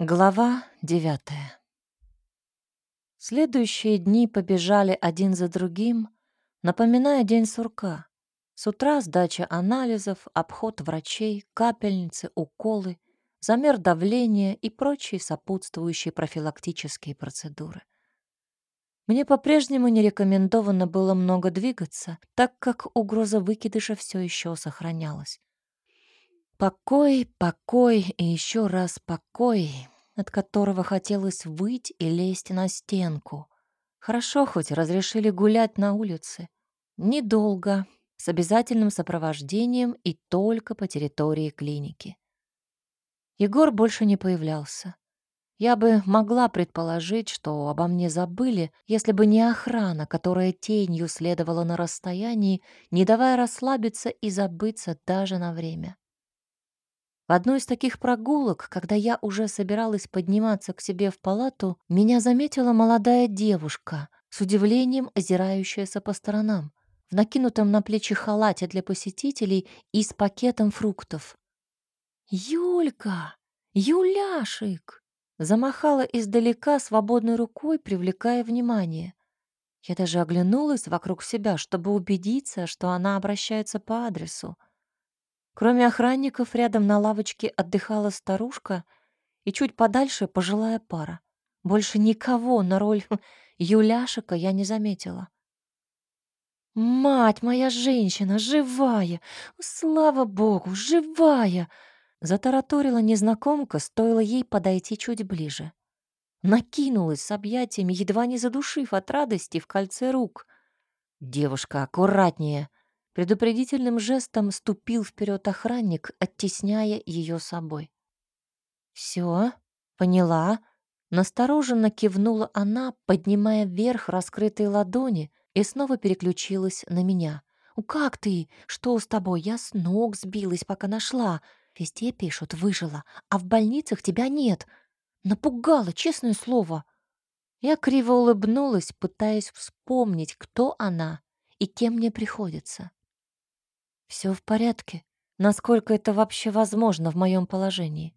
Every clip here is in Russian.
Глава девятая. Следующие дни побежали один за другим, напоминая день сурка. С утра сдача анализов, обход врачей, капельницы, уколы, замер давления и прочие сопутствующие профилактические процедуры. Мне по-прежнему не рекомендовано было много двигаться, так как угроза выкидыша все еще сохранялась. Покой, покой и еще раз покой, от которого хотелось выть и лезть на стенку. Хорошо хоть разрешили гулять на улице. Недолго, с обязательным сопровождением и только по территории клиники. Егор больше не появлялся. Я бы могла предположить, что обо мне забыли, если бы не охрана, которая тенью следовала на расстоянии, не давая расслабиться и забыться даже на время. В одной из таких прогулок, когда я уже собиралась подниматься к себе в палату, меня заметила молодая девушка, с удивлением озирающаяся по сторонам, в накинутом на плечи халате для посетителей и с пакетом фруктов. «Юлька! Юляшик!» Замахала издалека свободной рукой, привлекая внимание. Я даже оглянулась вокруг себя, чтобы убедиться, что она обращается по адресу. Кроме охранников, рядом на лавочке отдыхала старушка и чуть подальше пожилая пара. Больше никого на роль Юляшика я не заметила. «Мать моя женщина, живая! Слава богу, живая!» Затараторила незнакомка, стоило ей подойти чуть ближе. Накинулась с объятиями, едва не задушив от радости в кольце рук. «Девушка, аккуратнее!» Предупредительным жестом ступил вперед охранник, оттесняя ее собой. Все, поняла. Настороженно кивнула она, поднимая вверх раскрытые ладони, и снова переключилась на меня. «У как ты? Что с тобой? Я с ног сбилась, пока нашла. Везде пишут, выжила, а в больницах тебя нет. Напугала, честное слово». Я криво улыбнулась, пытаясь вспомнить, кто она и кем мне приходится. Все в порядке. Насколько это вообще возможно в моем положении?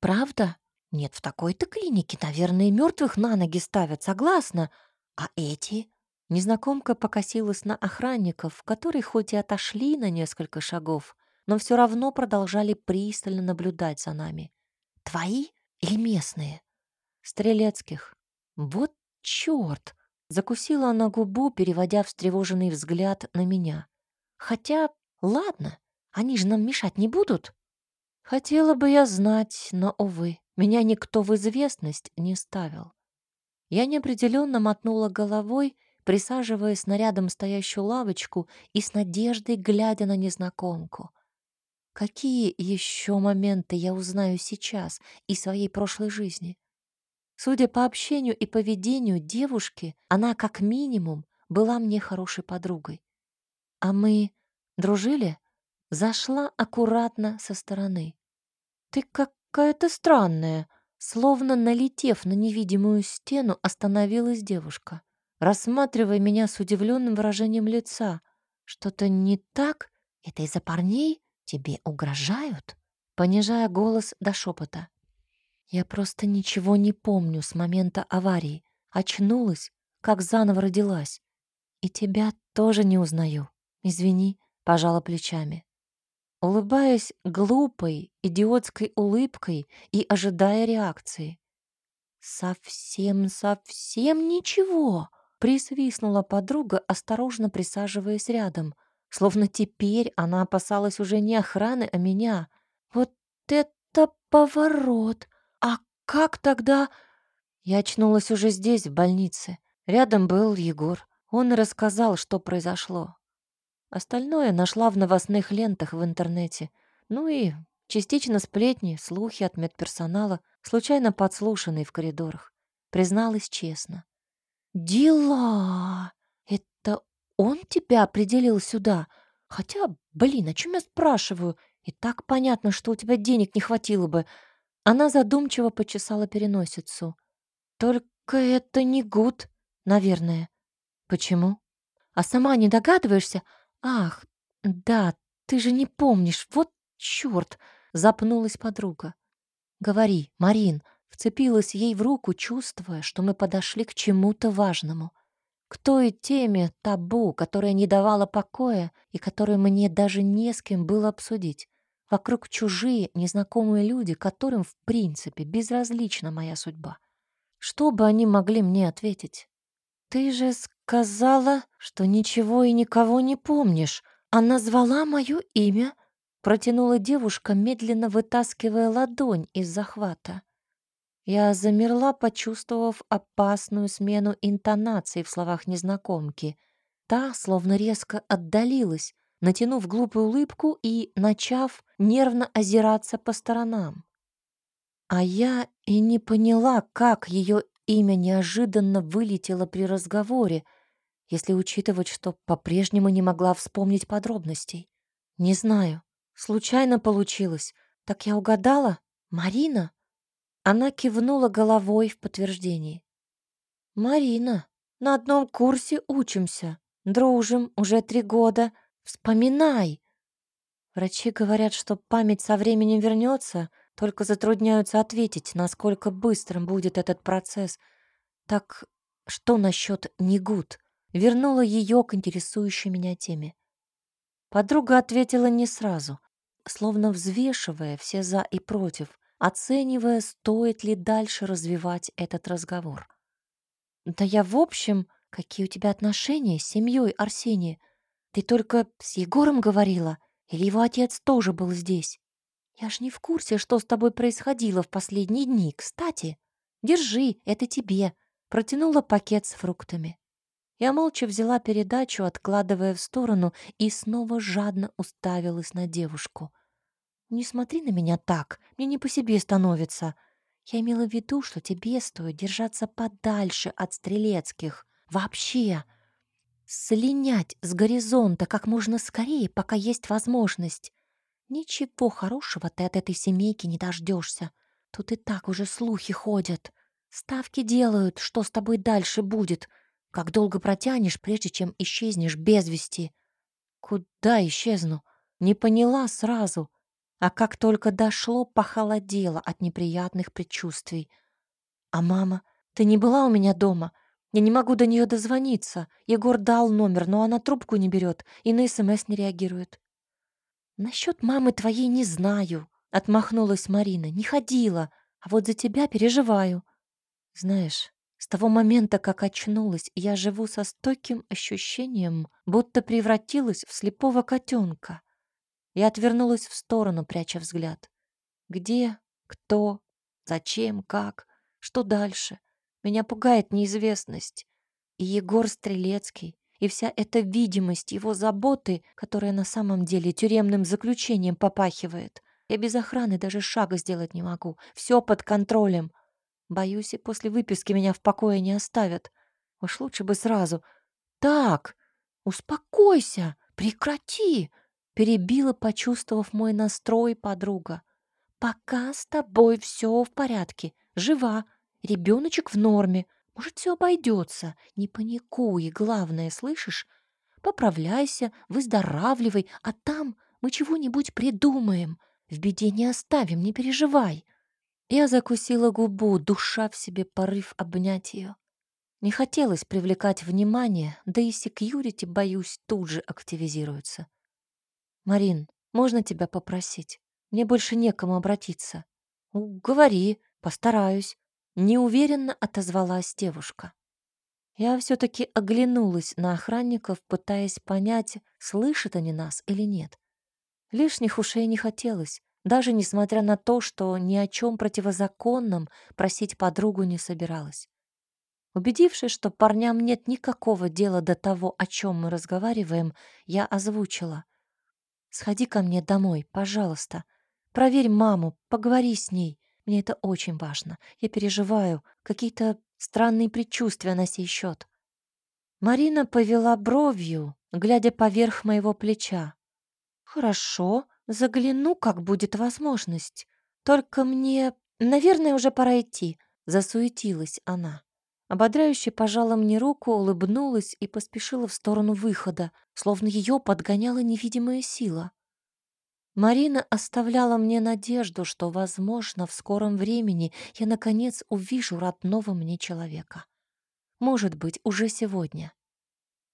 Правда? Нет, в такой-то клинике, наверное, мертвых на ноги ставят, согласна. А эти? Незнакомка покосилась на охранников, которые хоть и отошли на несколько шагов, но все равно продолжали пристально наблюдать за нами. Твои или местные? Стрелецких. Вот чёрт! Закусила она губу, переводя встревоженный взгляд на меня. Хотя Ладно, они же нам мешать не будут. Хотела бы я знать, но, увы, меня никто в известность не ставил. Я неопределенно мотнула головой, присаживаясь на рядом стоящую лавочку и с надеждой глядя на незнакомку. Какие еще моменты я узнаю сейчас из своей прошлой жизни? Судя по общению и поведению девушки, она как минимум была мне хорошей подругой. А мы Дружили? Зашла аккуратно со стороны. Ты какая-то странная. Словно налетев на невидимую стену, остановилась девушка, рассматривая меня с удивленным выражением лица. Что-то не так? Это из-за парней? Тебе угрожают? Понижая голос до шепота. Я просто ничего не помню с момента аварии. Очнулась, как заново родилась. И тебя тоже не узнаю. Извини пожала плечами. Улыбаясь глупой, идиотской улыбкой и ожидая реакции. «Совсем-совсем ничего!» — присвистнула подруга, осторожно присаживаясь рядом, словно теперь она опасалась уже не охраны, а меня. «Вот это поворот! А как тогда...» Я очнулась уже здесь, в больнице. Рядом был Егор. Он рассказал, что произошло. Остальное нашла в новостных лентах в интернете. Ну и частично сплетни, слухи от медперсонала, случайно подслушанные в коридорах. Призналась честно. «Дела! Это он тебя определил сюда? Хотя, блин, о чем я спрашиваю? И так понятно, что у тебя денег не хватило бы». Она задумчиво почесала переносицу. «Только это не гуд, наверное». «Почему?» «А сама не догадываешься?» «Ах, да, ты же не помнишь, вот чёрт!» — запнулась подруга. «Говори, Марин, Вцепилась ей в руку, чувствуя, что мы подошли к чему-то важному. К той теме табу, которая не давала покоя и которую мне даже не с кем было обсудить. Вокруг чужие, незнакомые люди, которым, в принципе, безразлична моя судьба. Что бы они могли мне ответить? «Ты же сказала, что ничего и никого не помнишь, а назвала мое имя», протянула девушка, медленно вытаскивая ладонь из захвата. Я замерла, почувствовав опасную смену интонации в словах незнакомки. Та словно резко отдалилась, натянув глупую улыбку и начав нервно озираться по сторонам. А я и не поняла, как ее имя неожиданно вылетело при разговоре, если учитывать, что по-прежнему не могла вспомнить подробностей. Не знаю, случайно получилось. Так я угадала? Марина? Она кивнула головой в подтверждении. «Марина, на одном курсе учимся, дружим уже три года. Вспоминай!» Врачи говорят, что память со временем вернется, только затрудняются ответить, насколько быстрым будет этот процесс. Так что насчет Нигут? Вернула ее к интересующей меня теме. Подруга ответила не сразу, словно взвешивая все «за» и «против», оценивая, стоит ли дальше развивать этот разговор. «Да я в общем, какие у тебя отношения с семьей Арсения? Ты только с Егором говорила, или его отец тоже был здесь? Я ж не в курсе, что с тобой происходило в последние дни. Кстати, держи, это тебе». Протянула пакет с фруктами. Я молча взяла передачу, откладывая в сторону, и снова жадно уставилась на девушку — «Не смотри на меня так, мне не по себе становится. Я имела в виду, что тебе стоит держаться подальше от стрелецких. Вообще. Слинять с горизонта как можно скорее, пока есть возможность. Ничего хорошего ты от этой семейки не дождешься. Тут и так уже слухи ходят. Ставки делают, что с тобой дальше будет. Как долго протянешь, прежде чем исчезнешь без вести. Куда исчезну? Не поняла сразу а как только дошло, похолодело от неприятных предчувствий. «А мама? Ты не была у меня дома? Я не могу до нее дозвониться. Егор дал номер, но она трубку не берет и на СМС не реагирует». «Насчет мамы твоей не знаю», — отмахнулась Марина. «Не ходила, а вот за тебя переживаю». «Знаешь, с того момента, как очнулась, я живу со стойким ощущением, будто превратилась в слепого котенка. Я отвернулась в сторону, пряча взгляд. Где, кто, зачем, как, что дальше? Меня пугает неизвестность. И Егор Стрелецкий, и вся эта видимость его заботы, которая на самом деле тюремным заключением попахивает. Я без охраны даже шага сделать не могу. Все под контролем. Боюсь, и после выписки меня в покое не оставят. Уж лучше бы сразу. Так, успокойся, прекрати. Перебила, почувствовав мой настрой подруга. «Пока с тобой все в порядке. Жива. Ребеночек в норме. Может, все обойдется. Не паникуй, главное, слышишь? Поправляйся, выздоравливай, а там мы чего-нибудь придумаем. В беде не оставим, не переживай». Я закусила губу, душа в себе порыв обнять ее. Не хотелось привлекать внимание, да и секьюрити, боюсь, тут же активизируется. «Марин, можно тебя попросить? Мне больше некому обратиться». «Говори, постараюсь», — неуверенно отозвалась девушка. Я все-таки оглянулась на охранников, пытаясь понять, слышат они нас или нет. Лишних ушей не хотелось, даже несмотря на то, что ни о чем противозаконном просить подругу не собиралась. Убедившись, что парням нет никакого дела до того, о чем мы разговариваем, я озвучила. Сходи ко мне домой, пожалуйста. Проверь маму, поговори с ней. Мне это очень важно. Я переживаю. Какие-то странные предчувствия на сей счет. Марина повела бровью, глядя поверх моего плеча. «Хорошо, загляну, как будет возможность. Только мне, наверное, уже пора идти», — засуетилась она. Ободряюще пожала мне руку, улыбнулась и поспешила в сторону выхода, словно ее подгоняла невидимая сила. Марина оставляла мне надежду, что, возможно, в скором времени я, наконец, увижу родного мне человека. Может быть, уже сегодня.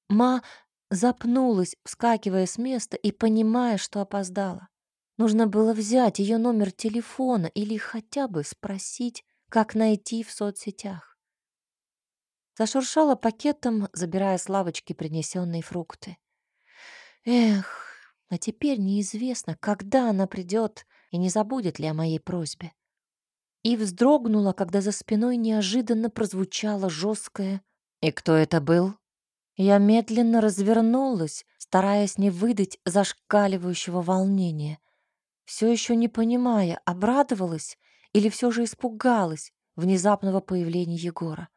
Ма запнулась, вскакивая с места и понимая, что опоздала. Нужно было взять ее номер телефона или хотя бы спросить, как найти в соцсетях. Зашуршала пакетом, забирая с лавочки принесенные фрукты. Эх, а теперь неизвестно, когда она придет и не забудет ли о моей просьбе. И вздрогнула, когда за спиной неожиданно прозвучало жесткое «И кто это был?» Я медленно развернулась, стараясь не выдать зашкаливающего волнения. Все еще не понимая, обрадовалась или все же испугалась внезапного появления Егора.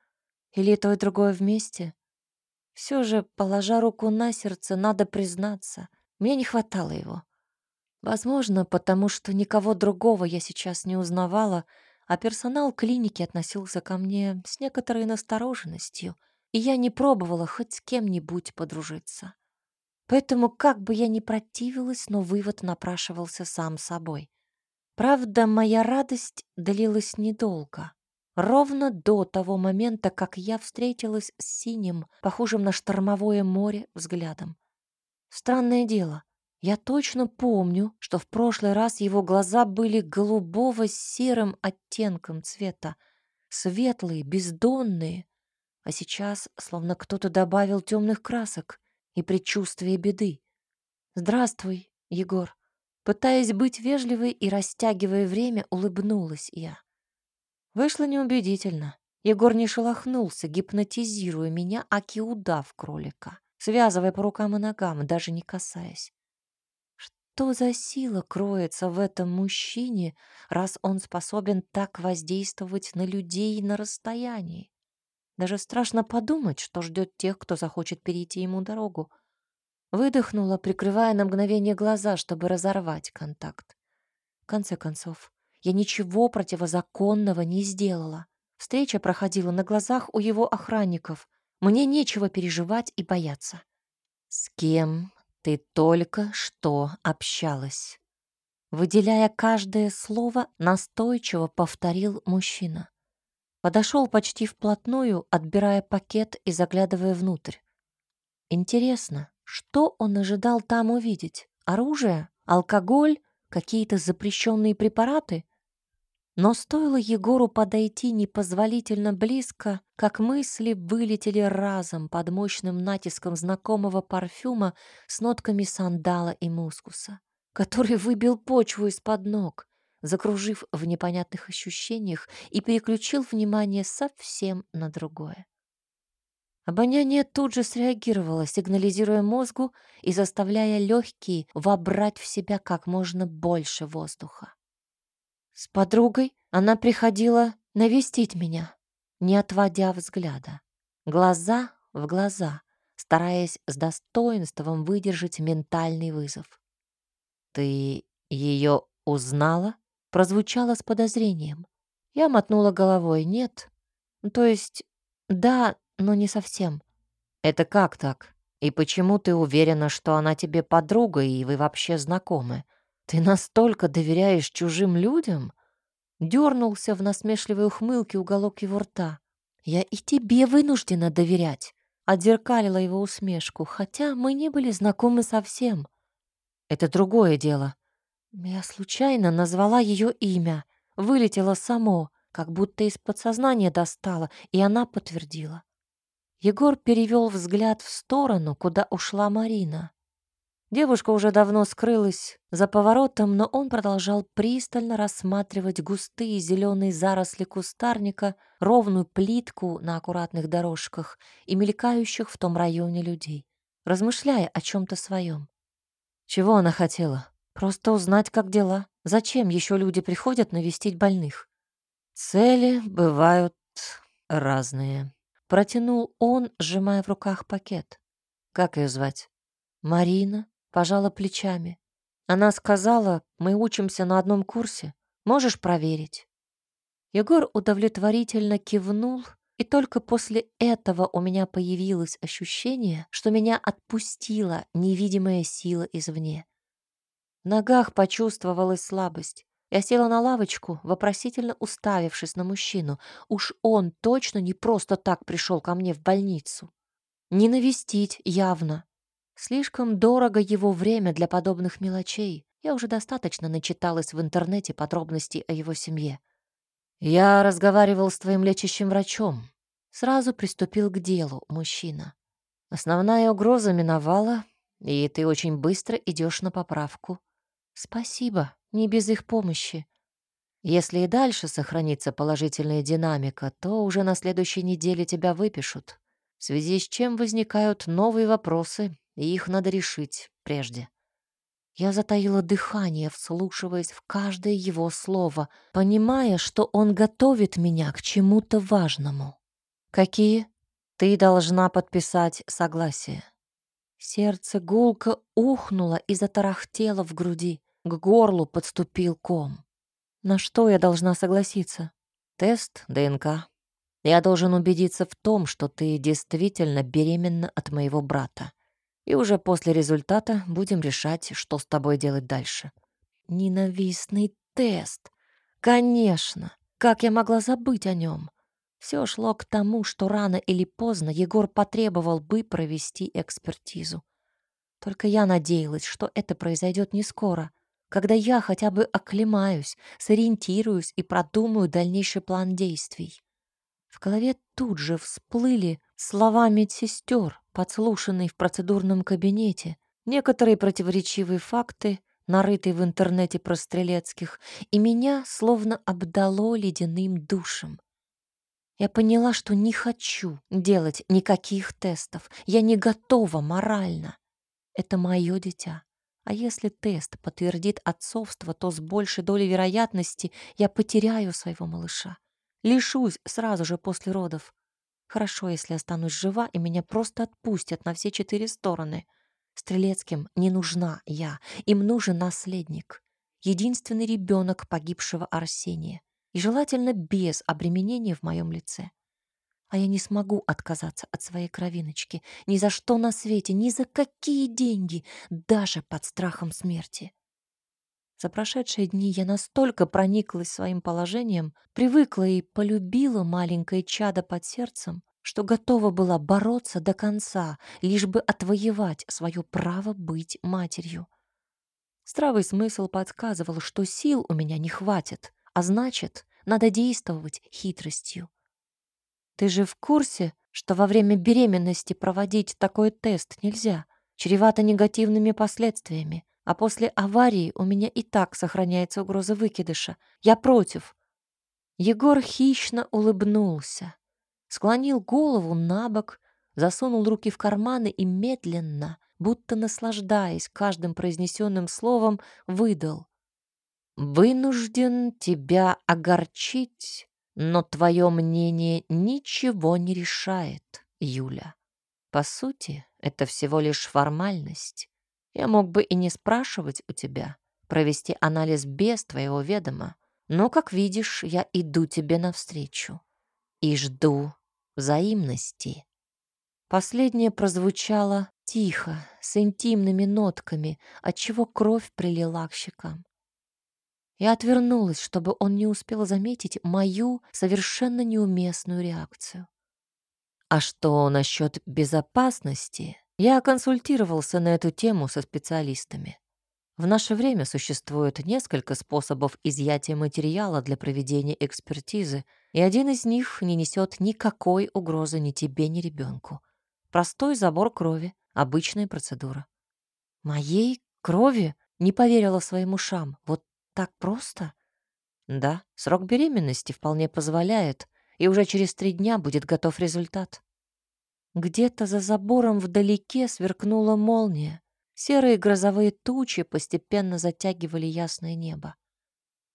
Или то и другое вместе? Все же, положа руку на сердце, надо признаться — мне не хватало его. Возможно, потому что никого другого я сейчас не узнавала, а персонал клиники относился ко мне с некоторой настороженностью, и я не пробовала хоть с кем-нибудь подружиться. Поэтому, как бы я ни противилась, но вывод напрашивался сам собой. Правда, моя радость длилась недолго. Ровно до того момента, как я встретилась с синим, похожим на штормовое море, взглядом. Странное дело, я точно помню, что в прошлый раз его глаза были голубого с серым оттенком цвета, светлые, бездонные, а сейчас словно кто-то добавил темных красок и предчувствие беды. «Здравствуй, Егор». Пытаясь быть вежливой и растягивая время, улыбнулась я. Вышло неубедительно. Егор не шелохнулся, гипнотизируя меня, аки удав кролика связывая по рукам и ногам, даже не касаясь. Что за сила кроется в этом мужчине, раз он способен так воздействовать на людей на расстоянии? Даже страшно подумать, что ждет тех, кто захочет перейти ему дорогу. Выдохнула, прикрывая на мгновение глаза, чтобы разорвать контакт. В конце концов, я ничего противозаконного не сделала. Встреча проходила на глазах у его охранников. Мне нечего переживать и бояться. С кем ты только что общалась? Выделяя каждое слово, настойчиво повторил мужчина. Подошел почти вплотную, отбирая пакет и заглядывая внутрь. Интересно, что он ожидал там увидеть? Оружие? Алкоголь? Какие-то запрещенные препараты? Но стоило Егору подойти непозволительно близко, как мысли вылетели разом под мощным натиском знакомого парфюма с нотками сандала и мускуса, который выбил почву из-под ног, закружив в непонятных ощущениях и переключил внимание совсем на другое. Обоняние тут же среагировало, сигнализируя мозгу и заставляя легкие вобрать в себя как можно больше воздуха. С подругой она приходила навестить меня, не отводя взгляда. Глаза в глаза, стараясь с достоинством выдержать ментальный вызов. «Ты ее узнала?» прозвучало с подозрением. Я мотнула головой. «Нет. То есть, да, но не совсем». «Это как так? И почему ты уверена, что она тебе подруга, и вы вообще знакомы?» Ты настолько доверяешь чужим людям? Дернулся в насмешливой ухмылке уголок его рта. Я и тебе вынуждена доверять. Отзеркалила его усмешку, хотя мы не были знакомы совсем. Это другое дело. Я случайно назвала ее имя. Вылетело само, как будто из подсознания достала, и она подтвердила. Егор перевел взгляд в сторону, куда ушла Марина. Девушка уже давно скрылась за поворотом, но он продолжал пристально рассматривать густые зеленые заросли кустарника, ровную плитку на аккуратных дорожках и мелькающих в том районе людей, размышляя о чем-то своем. Чего она хотела? Просто узнать, как дела. Зачем еще люди приходят навестить больных? Цели бывают разные. Протянул он, сжимая в руках пакет. Как ее звать? Марина, Пожала плечами. Она сказала, мы учимся на одном курсе. Можешь проверить? Егор удовлетворительно кивнул, и только после этого у меня появилось ощущение, что меня отпустила невидимая сила извне. В ногах почувствовалась слабость. Я села на лавочку, вопросительно уставившись на мужчину. Уж он точно не просто так пришел ко мне в больницу. Не навестить явно. Слишком дорого его время для подобных мелочей. Я уже достаточно начиталась в интернете подробностей о его семье. Я разговаривал с твоим лечащим врачом. Сразу приступил к делу мужчина. Основная угроза миновала, и ты очень быстро идешь на поправку. Спасибо, не без их помощи. Если и дальше сохранится положительная динамика, то уже на следующей неделе тебя выпишут, в связи с чем возникают новые вопросы, и их надо решить прежде. Я затаила дыхание, вслушиваясь в каждое его слово, понимая, что он готовит меня к чему-то важному. «Какие?» «Ты должна подписать согласие». Сердце гулко ухнуло и затарахтело в груди. К горлу подступил ком. На что я должна согласиться? Тест ДНК. Я должен убедиться в том, что ты действительно беременна от моего брата. И уже после результата будем решать, что с тобой делать дальше. Ненавистный тест. Конечно. Как я могла забыть о нем? Все шло к тому, что рано или поздно Егор потребовал бы провести экспертизу. Только я надеялась, что это произойдет не скоро — когда я хотя бы оклемаюсь, сориентируюсь и продумаю дальнейший план действий. В голове тут же всплыли слова медсестер, подслушанные в процедурном кабинете, некоторые противоречивые факты, нарытые в интернете про Стрелецких, и меня словно обдало ледяным душем. Я поняла, что не хочу делать никаких тестов. Я не готова морально. Это мое дитя. А если тест подтвердит отцовство, то с большей долей вероятности я потеряю своего малыша. Лишусь сразу же после родов. Хорошо, если останусь жива, и меня просто отпустят на все четыре стороны. Стрелецким не нужна я, им нужен наследник. Единственный ребенок погибшего Арсения. И желательно без обременения в моем лице а я не смогу отказаться от своей кровиночки. Ни за что на свете, ни за какие деньги, даже под страхом смерти. За прошедшие дни я настолько прониклась своим положением, привыкла и полюбила маленькое чадо под сердцем, что готова была бороться до конца, лишь бы отвоевать свое право быть матерью. Здравый смысл подсказывал, что сил у меня не хватит, а значит, надо действовать хитростью. Ты же в курсе, что во время беременности проводить такой тест нельзя? Чревато негативными последствиями. А после аварии у меня и так сохраняется угроза выкидыша. Я против. Егор хищно улыбнулся, склонил голову на бок, засунул руки в карманы и медленно, будто наслаждаясь каждым произнесенным словом, выдал. «Вынужден тебя огорчить, но твое мнение ничего не решает, Юля. По сути, это всего лишь формальность. Я мог бы и не спрашивать у тебя, провести анализ без твоего ведома. Но, как видишь, я иду тебе навстречу и жду взаимности. Последнее прозвучало тихо, с интимными нотками, отчего кровь прилила к щекам. Я отвернулась, чтобы он не успел заметить мою совершенно неуместную реакцию. А что насчет безопасности? Я консультировался на эту тему со специалистами. В наше время существует несколько способов изъятия материала для проведения экспертизы, и один из них не несет никакой угрозы ни тебе, ни ребенку. Простой забор крови, обычная процедура. Моей крови не поверила своим ушам. Вот так просто? Да, срок беременности вполне позволяет, и уже через три дня будет готов результат. Где-то за забором вдалеке сверкнула молния. Серые грозовые тучи постепенно затягивали ясное небо.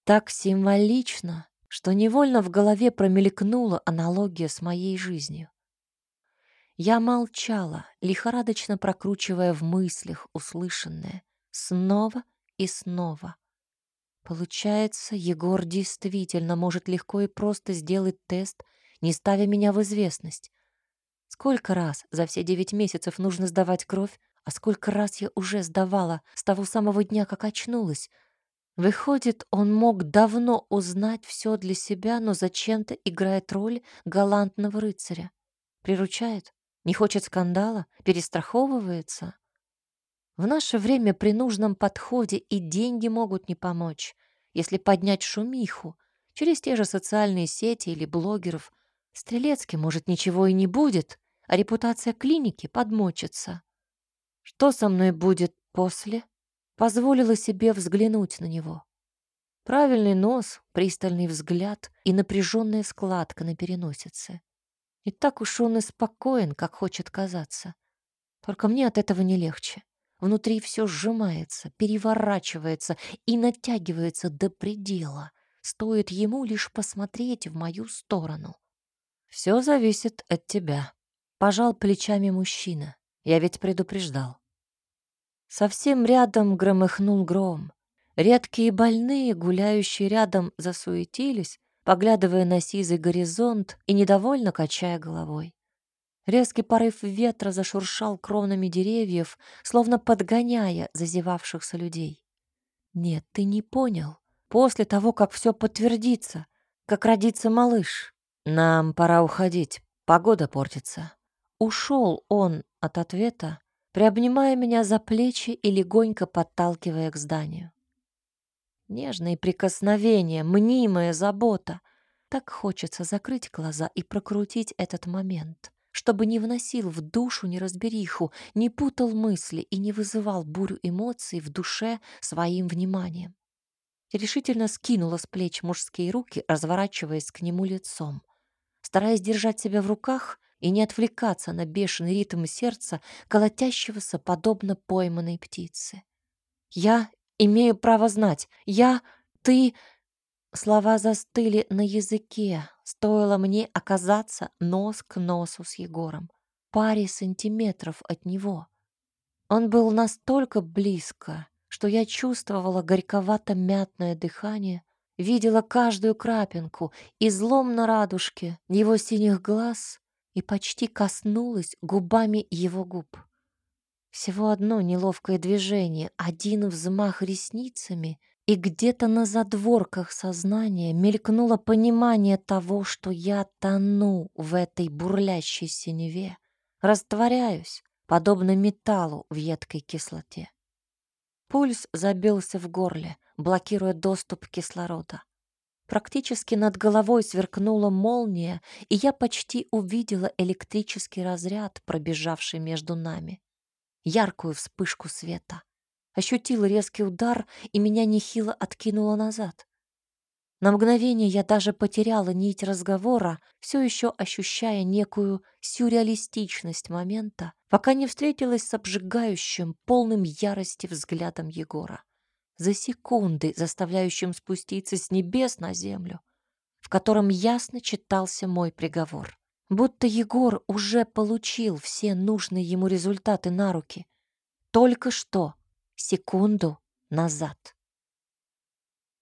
Так символично, что невольно в голове промелькнула аналогия с моей жизнью. Я молчала, лихорадочно прокручивая в мыслях услышанное снова и снова. Получается, Егор действительно может легко и просто сделать тест, не ставя меня в известность. Сколько раз за все девять месяцев нужно сдавать кровь, А сколько раз я уже сдавала с того самого дня, как очнулась. Выходит, он мог давно узнать все для себя, но зачем-то играет роль галантного рыцаря. Приручает, не хочет скандала, перестраховывается. В наше время при нужном подходе и деньги могут не помочь. Если поднять шумиху через те же социальные сети или блогеров, Стрелецкий, может, ничего и не будет, а репутация клиники подмочится. Что со мной будет после? Позволила себе взглянуть на него. Правильный нос, пристальный взгляд и напряженная складка на переносице. И так уж он и спокоен, как хочет казаться. Только мне от этого не легче. Внутри все сжимается, переворачивается и натягивается до предела. Стоит ему лишь посмотреть в мою сторону. Все зависит от тебя. Пожал плечами мужчина. Я ведь предупреждал. Совсем рядом громыхнул гром. Редкие больные, гуляющие рядом, засуетились, поглядывая на сизый горизонт и недовольно качая головой. Резкий порыв ветра зашуршал кронами деревьев, словно подгоняя зазевавшихся людей. «Нет, ты не понял. После того, как все подтвердится, как родится малыш, нам пора уходить, погода портится». Ушел он от ответа, приобнимая меня за плечи и легонько подталкивая к зданию. Нежные прикосновения, мнимая забота. Так хочется закрыть глаза и прокрутить этот момент чтобы не вносил в душу неразбериху, не путал мысли и не вызывал бурю эмоций в душе своим вниманием. Решительно скинула с плеч мужские руки, разворачиваясь к нему лицом. Стараясь держать себя в руках и не отвлекаться на бешеный ритм сердца, колотящегося подобно пойманной птице. «Я имею право знать. Я... Ты...» Слова застыли на языке, стоило мне оказаться нос к носу с Егором, паре сантиметров от него. Он был настолько близко, что я чувствовала горьковато-мятное дыхание, видела каждую крапинку, излом на радужке его синих глаз и почти коснулась губами его губ. Всего одно неловкое движение, один взмах ресницами, и где-то на задворках сознания мелькнуло понимание того, что я тону в этой бурлящей синеве, растворяюсь, подобно металлу в едкой кислоте. Пульс забился в горле, блокируя доступ кислорода. Практически над головой сверкнула молния, и я почти увидела электрический разряд, пробежавший между нами. Яркую вспышку света ощутила резкий удар, и меня нехило откинуло назад. На мгновение я даже потеряла нить разговора, все еще ощущая некую сюрреалистичность момента, пока не встретилась с обжигающим, полным ярости взглядом Егора. За секунды заставляющим спуститься с небес на землю, в котором ясно читался мой приговор. Будто Егор уже получил все нужные ему результаты на руки. Только что секунду назад.